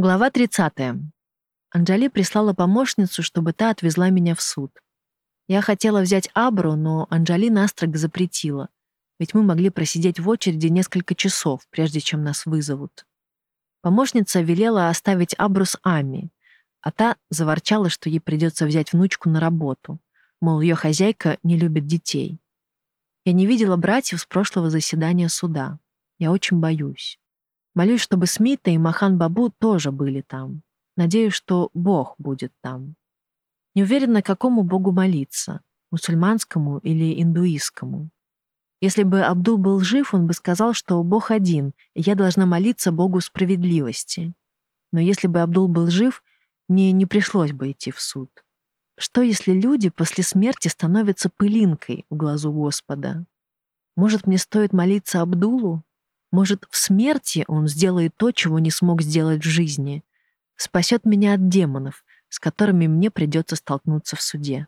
Глава 30. Анжали прислала помощницу, чтобы та отвезла меня в суд. Я хотела взять Абру, но Анжали настрого запретила, ведь мы могли просидеть в очереди несколько часов, прежде чем нас вызовут. Помощница велела оставить Абру с Ами, а та заворчала, что ей придется взять внучку на работу, мол, ее хозяйка не любит детей. Я не видела братьев с прошлого заседания суда. Я очень боюсь. Молюсь, чтобы Смита и Махан Бабу тоже были там. Надеюсь, что Бог будет там. Не уверена, какому Богу молиться — мусульманскому или индуистскому. Если бы Абдул был жив, он бы сказал, что Бог один, и я должна молиться Богу справедливости. Но если бы Абдул был жив, мне не пришлось бы идти в суд. Что, если люди после смерти становятся пылинкой в глазу Господа? Может, мне стоит молиться Абдулу? Может, в смерти он сделает то, чего не смог сделать в жизни? Спасет меня от демонов, с которыми мне придется столкнуться в суде.